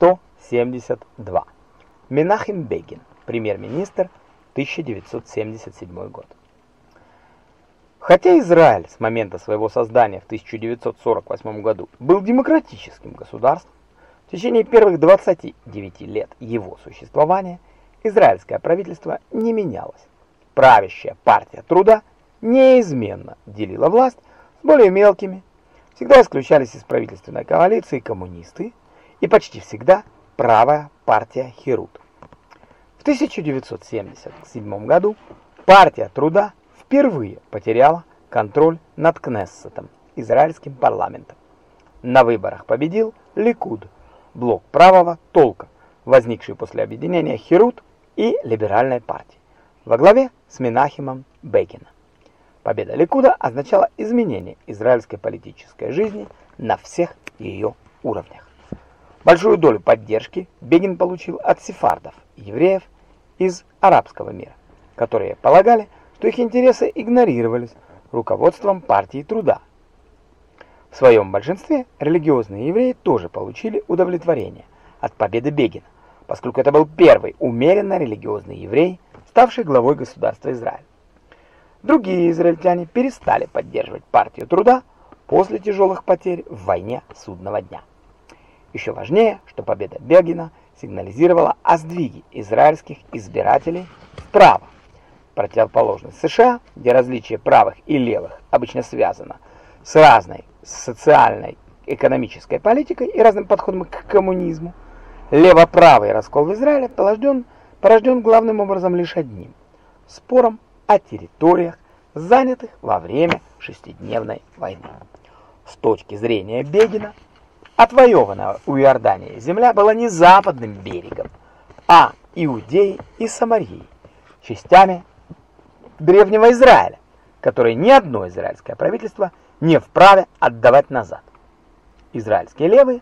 172. Менахем Бегин, премьер-министр, 1977 год. Хотя Израиль с момента своего создания в 1948 году был демократическим государством, в течение первых 29 лет его существования израильское правительство не менялось. Правящая партия труда неизменно делила власть с более мелкими, всегда исключались из правительственной коалиции коммунисты и почти всегда правая партия Херут. В 1977 году партия труда впервые потеряла контроль над Кнессетом, израильским парламентом. На выборах победил Ликуд, блок правого толка, возникший после объединения Херут и либеральной партии, во главе с Менахимом Бекином. Победа Ликуда означала изменение израильской политической жизни на всех ее уровнях. Большую долю поддержки Бегин получил от сефардов, евреев из арабского мира, которые полагали, что их интересы игнорировались руководством партии труда. В своем большинстве религиозные евреи тоже получили удовлетворение от победы Бегина, поскольку это был первый умеренно религиозный еврей, ставший главой государства Израиль. Другие израильтяне перестали поддерживать партию труда после тяжелых потерь в войне судного дня. Еще важнее, что победа Бегина сигнализировала о сдвиге израильских избирателей вправо. Противоположность США, где различие правых и левых обычно связано с разной социальной, экономической политикой и разным подходом к коммунизму, лево-правый раскол в Израиле порожден, порожден главным образом лишь одним – спором о территориях, занятых во время шестидневной войны. С точки зрения Бегина, отвоеванная у Иордании земля была не западным берегом, а Иудеей и Самарией, частями древнего Израиля, которые ни одно израильское правительство не вправе отдавать назад. Израильские левые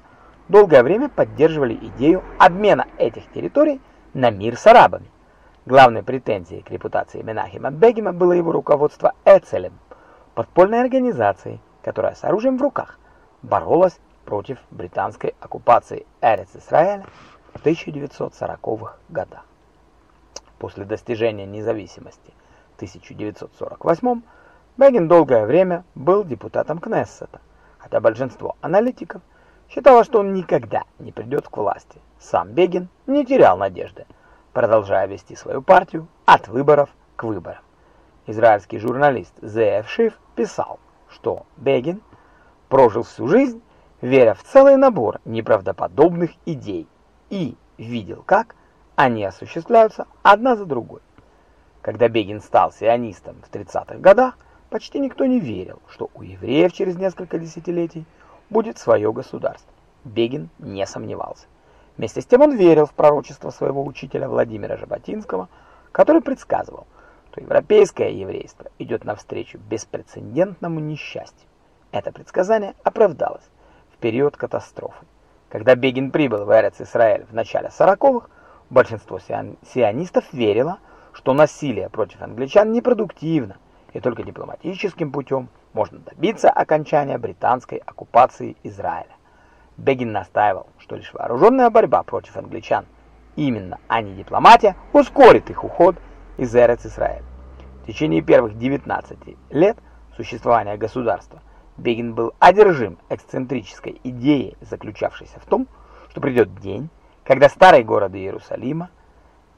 долгое время поддерживали идею обмена этих территорий на мир с арабами, Главной претензией к репутации Менахема Бегима было его руководство Эцелем, подпольной организацией, которая с оружием в руках боролась против британской оккупации Эрец-Исраэля в 1940-х годах. После достижения независимости в 1948 Бегин долгое время был депутатом Кнессета, хотя большинство аналитиков считало, что он никогда не придет к власти. Сам Бегин не терял надежды – продолжая вести свою партию от выборов к выборам. Израильский журналист Зеев Шиф писал, что Бегин прожил всю жизнь, веря в целый набор неправдоподобных идей и видел, как они осуществляются одна за другой. Когда Бегин стал сионистом в 30-х годах, почти никто не верил, что у евреев через несколько десятилетий будет свое государство. Бегин не сомневался. Вместе с тем он верил в пророчество своего учителя Владимира Жаботинского, который предсказывал, что европейское еврейство идет навстречу беспрецедентному несчастью. Это предсказание оправдалось период катастрофы. Когда Бегин прибыл в Эрец-Исраэль в начале 40-х, большинство сионистов верило, что насилие против англичан непродуктивно, и только дипломатическим путем можно добиться окончания британской оккупации Израиля. Бегин настаивал, что лишь вооруженная борьба против англичан, именно, а не дипломатия, ускорит их уход из Эрец-Исраэль. В течение первых 19 лет существования государства Бегин был одержим эксцентрической идеей, заключавшейся в том, что придет день, когда старые города Иерусалима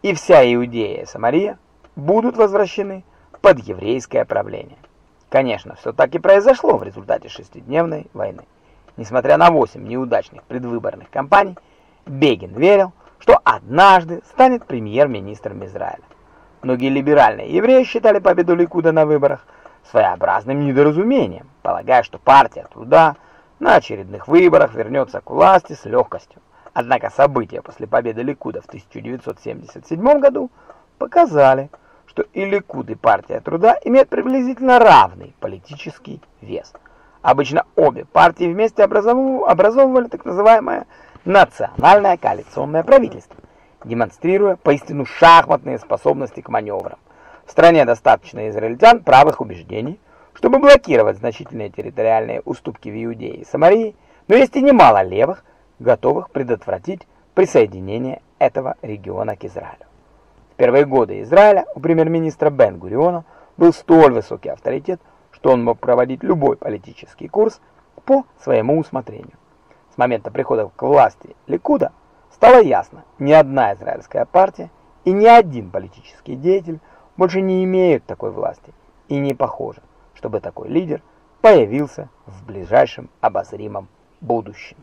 и вся Иудея и Самария будут возвращены под еврейское правление. Конечно, все так и произошло в результате шестидневной войны. Несмотря на 8 неудачных предвыборных кампаний, Бегин верил, что однажды станет премьер-министром Израиля. Многие либеральные евреи считали победу Ликуда на выборах своеобразным недоразумением, полагая, что партия труда на очередных выборах вернется к власти с легкостью. Однако события после победы Ликуда в 1977 году показали, что и Ликуд, и партия труда имеют приблизительно равный политический вес – Обычно обе партии вместе образовывали так называемое национальное коалиционное правительство, демонстрируя поистину шахматные способности к маневрам. В стране достаточно израильтян правых убеждений, чтобы блокировать значительные территориальные уступки в Иудее и Самарии, но есть и немало левых, готовых предотвратить присоединения этого региона к Израилю. В первые годы Израиля у премьер-министра Бен-Гуриона был столь высокий авторитет, что он мог проводить любой политический курс по своему усмотрению. С момента прихода к власти Ликуда стало ясно, ни одна израильская партия и ни один политический деятель больше не имеют такой власти, и не похоже, чтобы такой лидер появился в ближайшем обозримом будущем.